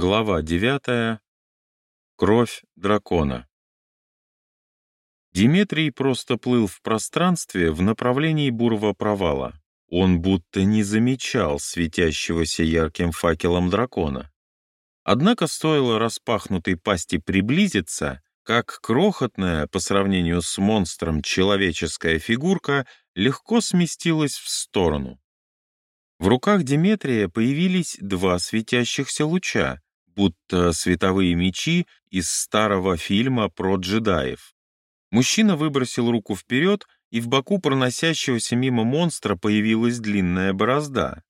Глава 9. Кровь дракона. Диметрий просто плыл в пространстве в направлении бурого провала. Он будто не замечал светящегося ярким факелом дракона. Однако стоило распахнутой пасти приблизиться, как крохотная по сравнению с монстром человеческая фигурка легко сместилась в сторону. В руках Диметрия появились два светящихся луча, будто световые мечи из старого фильма про джедаев. Мужчина выбросил руку вперед, и в боку проносящегося мимо монстра появилась длинная борозда.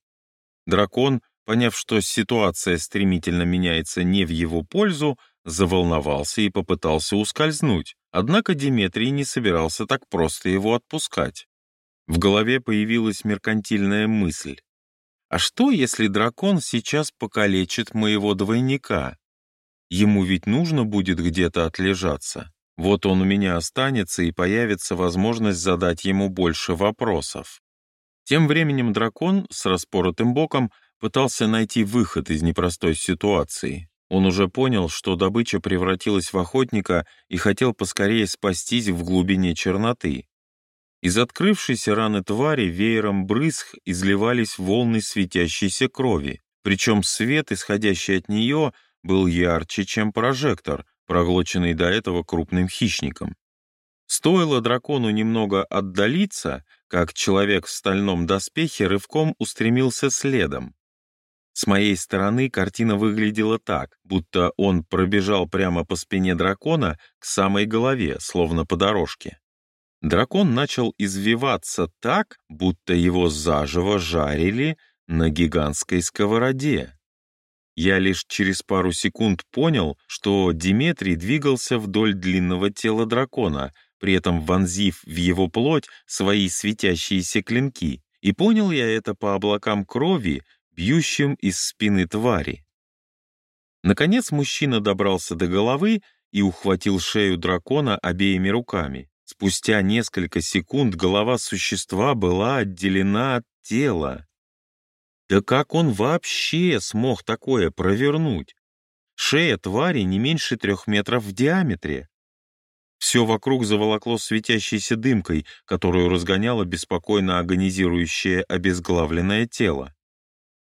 Дракон, поняв, что ситуация стремительно меняется не в его пользу, заволновался и попытался ускользнуть, однако Диметрий не собирался так просто его отпускать. В голове появилась меркантильная мысль. А что, если дракон сейчас покалечит моего двойника? Ему ведь нужно будет где-то отлежаться. Вот он у меня останется, и появится возможность задать ему больше вопросов. Тем временем дракон с распоротым боком пытался найти выход из непростой ситуации. Он уже понял, что добыча превратилась в охотника и хотел поскорее спастись в глубине черноты. Из открывшейся раны твари веером брызг изливались волны светящейся крови, причем свет, исходящий от нее, был ярче, чем прожектор, проглоченный до этого крупным хищником. Стоило дракону немного отдалиться, как человек в стальном доспехе рывком устремился следом. С моей стороны картина выглядела так, будто он пробежал прямо по спине дракона к самой голове, словно по дорожке. Дракон начал извиваться так, будто его заживо жарили на гигантской сковороде. Я лишь через пару секунд понял, что Диметрий двигался вдоль длинного тела дракона, при этом вонзив в его плоть свои светящиеся клинки, и понял я это по облакам крови, бьющим из спины твари. Наконец мужчина добрался до головы и ухватил шею дракона обеими руками. Спустя несколько секунд голова существа была отделена от тела. Да как он вообще смог такое провернуть? Шея твари не меньше трех метров в диаметре. Все вокруг заволокло светящейся дымкой, которую разгоняло беспокойно агонизирующее обезглавленное тело.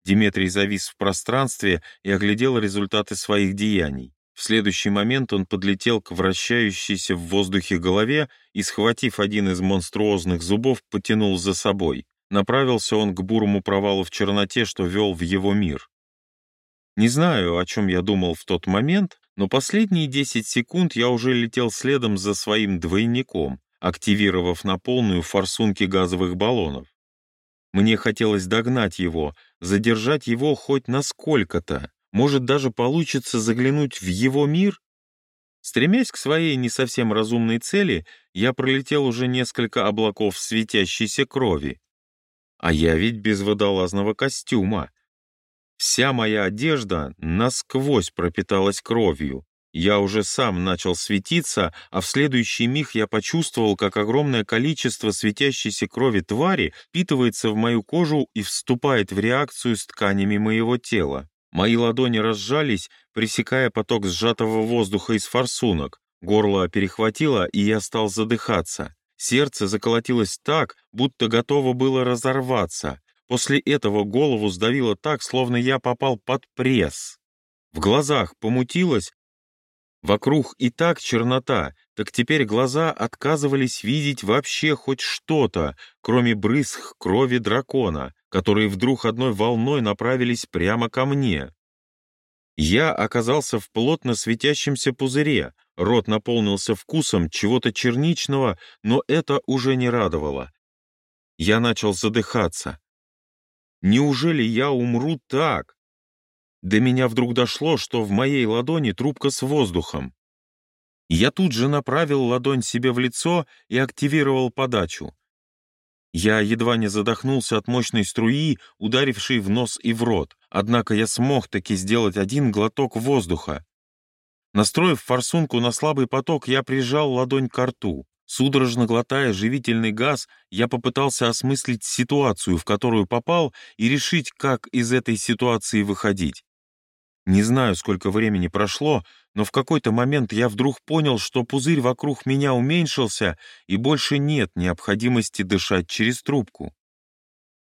Диметрий завис в пространстве и оглядел результаты своих деяний. Следующий момент он подлетел к вращающейся в воздухе голове и, схватив один из монструозных зубов, потянул за собой. Направился он к бурому провалу в черноте, что вел в его мир. Не знаю, о чем я думал в тот момент, но последние 10 секунд я уже летел следом за своим двойником, активировав на полную форсунки газовых баллонов. Мне хотелось догнать его, задержать его хоть на сколько-то, может, даже получится заглянуть в его мир? Стремясь к своей не совсем разумной цели, я пролетел уже несколько облаков светящейся крови. А я ведь без водолазного костюма. Вся моя одежда насквозь пропиталась кровью. Я уже сам начал светиться, а в следующий миг я почувствовал, как огромное количество светящейся крови твари впитывается в мою кожу и вступает в реакцию с тканями моего тела. Мои ладони разжались, пресекая поток сжатого воздуха из форсунок. Горло перехватило, и я стал задыхаться. Сердце заколотилось так, будто готово было разорваться. После этого голову сдавило так, словно я попал под пресс. В глазах помутилось, Вокруг и так чернота, так теперь глаза отказывались видеть вообще хоть что-то, кроме брызг крови дракона, которые вдруг одной волной направились прямо ко мне. Я оказался в плотно светящемся пузыре, рот наполнился вкусом чего-то черничного, но это уже не радовало. Я начал задыхаться. Неужели я умру так? До меня вдруг дошло, что в моей ладони трубка с воздухом. Я тут же направил ладонь себе в лицо и активировал подачу. Я едва не задохнулся от мощной струи, ударившей в нос и в рот, однако я смог таки сделать один глоток воздуха. Настроив форсунку на слабый поток, я прижал ладонь к рту. Судорожно глотая живительный газ, я попытался осмыслить ситуацию, в которую попал, и решить, как из этой ситуации выходить. Не знаю, сколько времени прошло, но в какой-то момент я вдруг понял, что пузырь вокруг меня уменьшился, и больше нет необходимости дышать через трубку.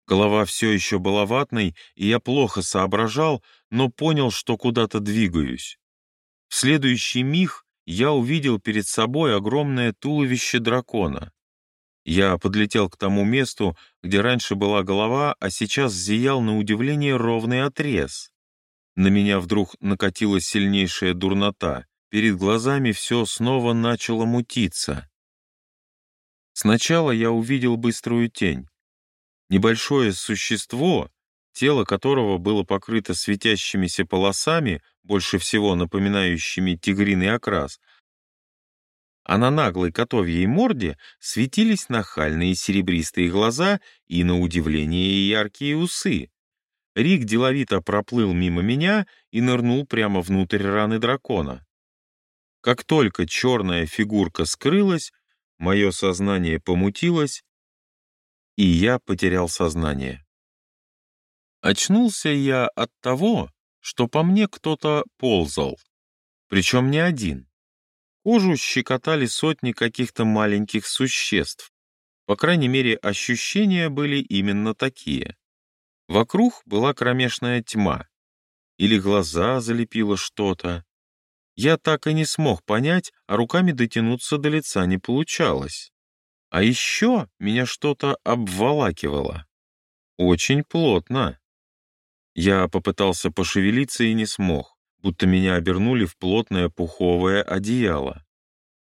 Голова все еще была ватной, и я плохо соображал, но понял, что куда-то двигаюсь. В следующий миг я увидел перед собой огромное туловище дракона. Я подлетел к тому месту, где раньше была голова, а сейчас зиял на удивление ровный отрез. На меня вдруг накатилась сильнейшая дурнота. Перед глазами все снова начало мутиться. Сначала я увидел быструю тень. Небольшое существо, тело которого было покрыто светящимися полосами, больше всего напоминающими тигриный окрас, а на наглой котовьей морде светились нахальные серебристые глаза и, на удивление, яркие усы. Рик деловито проплыл мимо меня и нырнул прямо внутрь раны дракона. Как только черная фигурка скрылась, мое сознание помутилось, и я потерял сознание. Очнулся я от того, что по мне кто-то ползал, причем не один. Кожу щекотали сотни каких-то маленьких существ. По крайней мере, ощущения были именно такие. Вокруг была кромешная тьма. Или глаза залепило что-то. Я так и не смог понять, а руками дотянуться до лица не получалось. А еще меня что-то обволакивало. Очень плотно. Я попытался пошевелиться и не смог, будто меня обернули в плотное пуховое одеяло.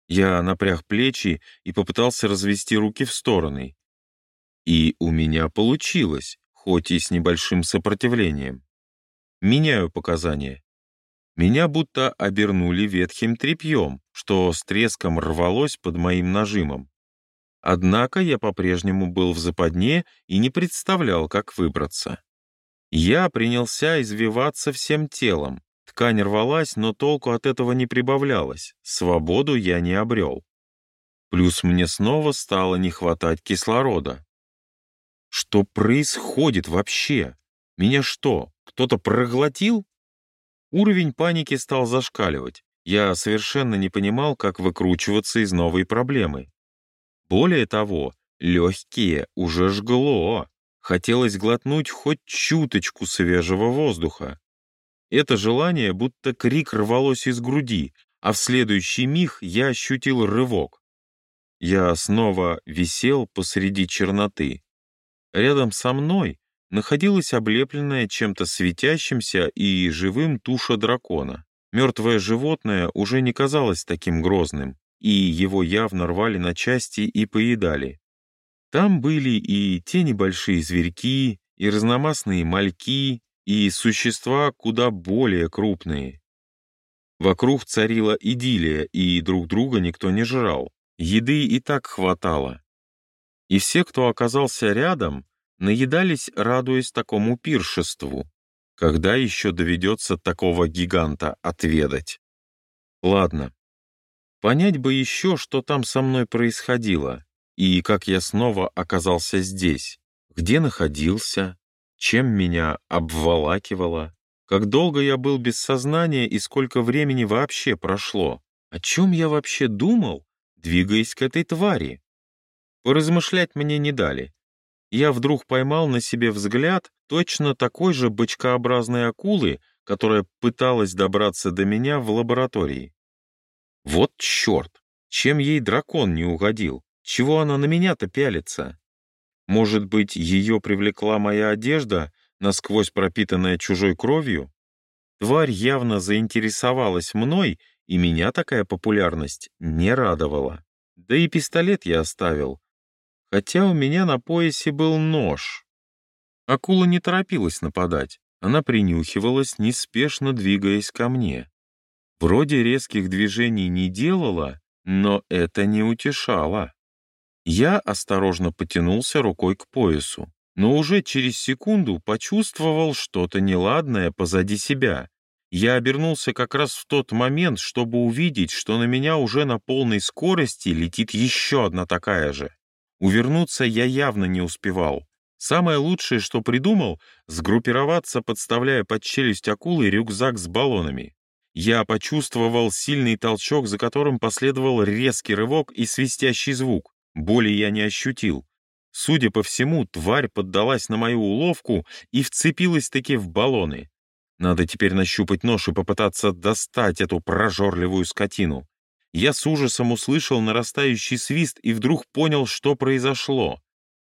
Я напряг плечи и попытался развести руки в стороны. И у меня получилось, хоть и с небольшим сопротивлением. Меняю показания. Меня будто обернули ветхим тряпьем, что с треском рвалось под моим нажимом. Однако я по-прежнему был в западне и не представлял, как выбраться. Я принялся извиваться всем телом. Ткань рвалась, но толку от этого не прибавлялось. Свободу я не обрел. Плюс мне снова стало не хватать кислорода. Что происходит вообще? Меня что, кто-то проглотил? Уровень паники стал зашкаливать. Я совершенно не понимал, как выкручиваться из новой проблемы. Более того, легкие уже жгло. Хотелось глотнуть хоть чуточку свежего воздуха. Это желание будто крик рвалось из груди, а в следующий миг я ощутил рывок. Я снова висел посреди черноты. Рядом со мной находилась облепленная чем-то светящимся и живым туша дракона. Мертвое животное уже не казалось таким грозным и его явно рвали на части и поедали. Там были и те небольшие зверьки, и разномастные мальки, и существа куда более крупные. Вокруг царила идиллия, и друг друга никто не жрал. Еды и так хватало. И все, кто оказался рядом, наедались, радуясь такому пиршеству. Когда еще доведется такого гиганта отведать? Ладно, Понять бы еще, что там со мной происходило, и как я снова оказался здесь, где находился, чем меня обволакивало, как долго я был без сознания и сколько времени вообще прошло, о чем я вообще думал, двигаясь к этой твари. Поразмышлять мне не дали. Я вдруг поймал на себе взгляд точно такой же бычкообразной акулы, которая пыталась добраться до меня в лаборатории. Вот черт! Чем ей дракон не угодил? Чего она на меня-то пялится? Может быть, ее привлекла моя одежда, насквозь пропитанная чужой кровью? Тварь явно заинтересовалась мной, и меня такая популярность не радовала. Да и пистолет я оставил, хотя у меня на поясе был нож. Акула не торопилась нападать, она принюхивалась, неспешно двигаясь ко мне. Вроде резких движений не делала, но это не утешало. Я осторожно потянулся рукой к поясу, но уже через секунду почувствовал что-то неладное позади себя. Я обернулся как раз в тот момент, чтобы увидеть, что на меня уже на полной скорости летит еще одна такая же. Увернуться я явно не успевал. Самое лучшее, что придумал, сгруппироваться, подставляя под челюсть акулы рюкзак с баллонами. Я почувствовал сильный толчок, за которым последовал резкий рывок и свистящий звук. Боли я не ощутил. Судя по всему, тварь поддалась на мою уловку и вцепилась-таки в баллоны. Надо теперь нащупать нож и попытаться достать эту прожорливую скотину. Я с ужасом услышал нарастающий свист и вдруг понял, что произошло.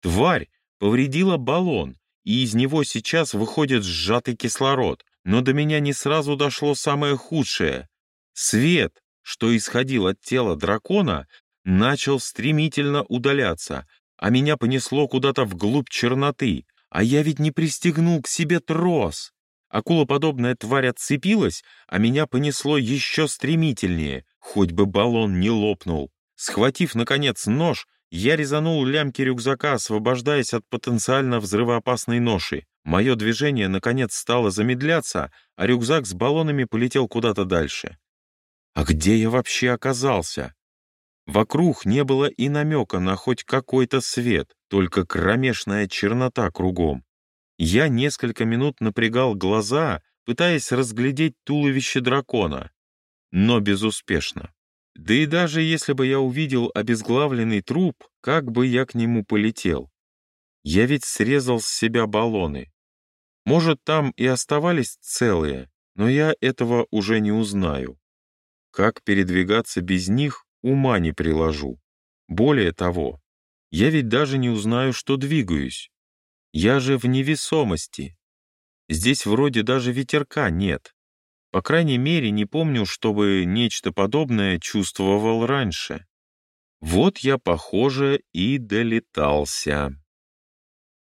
Тварь повредила баллон, и из него сейчас выходит сжатый кислород. Но до меня не сразу дошло самое худшее. Свет, что исходил от тела дракона, начал стремительно удаляться, а меня понесло куда-то вглубь черноты, а я ведь не пристегнул к себе трос. Акулоподобная тварь отцепилась, а меня понесло еще стремительнее, хоть бы баллон не лопнул. Схватив, наконец, нож, я резанул лямки рюкзака, освобождаясь от потенциально взрывоопасной ноши. Мое движение, наконец, стало замедляться, а рюкзак с баллонами полетел куда-то дальше. А где я вообще оказался? Вокруг не было и намека на хоть какой-то свет, только кромешная чернота кругом. Я несколько минут напрягал глаза, пытаясь разглядеть туловище дракона, но безуспешно. Да и даже если бы я увидел обезглавленный труп, как бы я к нему полетел? Я ведь срезал с себя баллоны. Может, там и оставались целые, но я этого уже не узнаю. Как передвигаться без них, ума не приложу. Более того, я ведь даже не узнаю, что двигаюсь. Я же в невесомости. Здесь вроде даже ветерка нет. По крайней мере, не помню, чтобы нечто подобное чувствовал раньше. Вот я, похоже, и долетался.